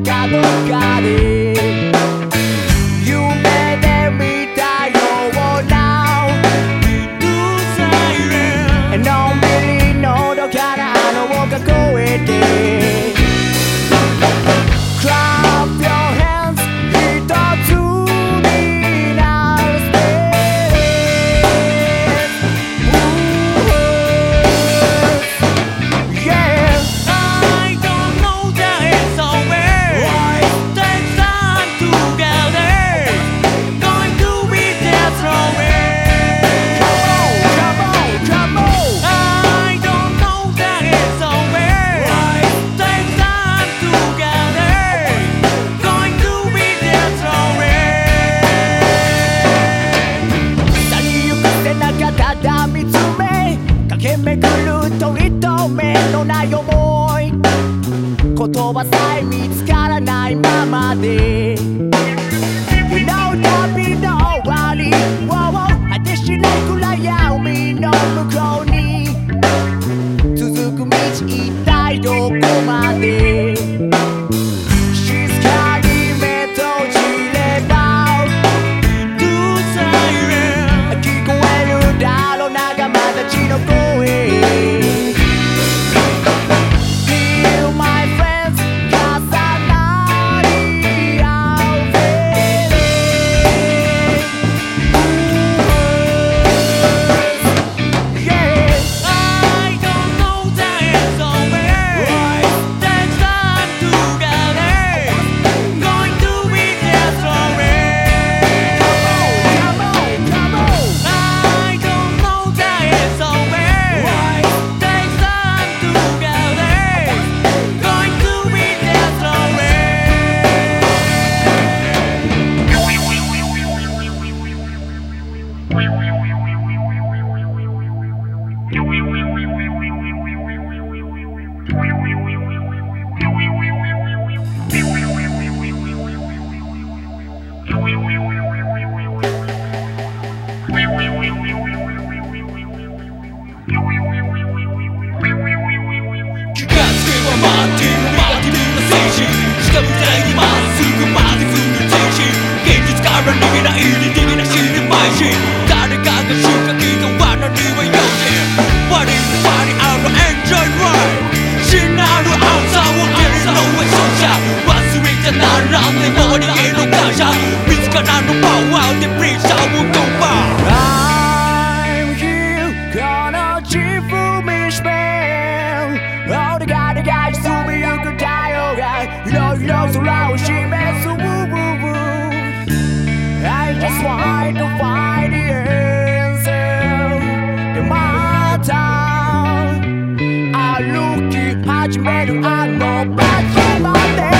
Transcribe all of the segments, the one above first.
pescado cae. 駆け巡る鳥とめのない思い。言葉さえ見つからないままで。Thank you. Nara ni nori ilu kaja Miska nanu bawa di prisa wukong bang Hajime do I know back to my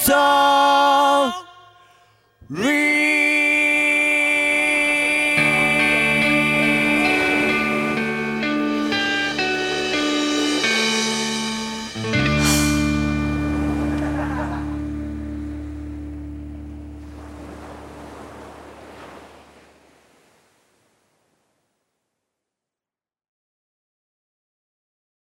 soul. Real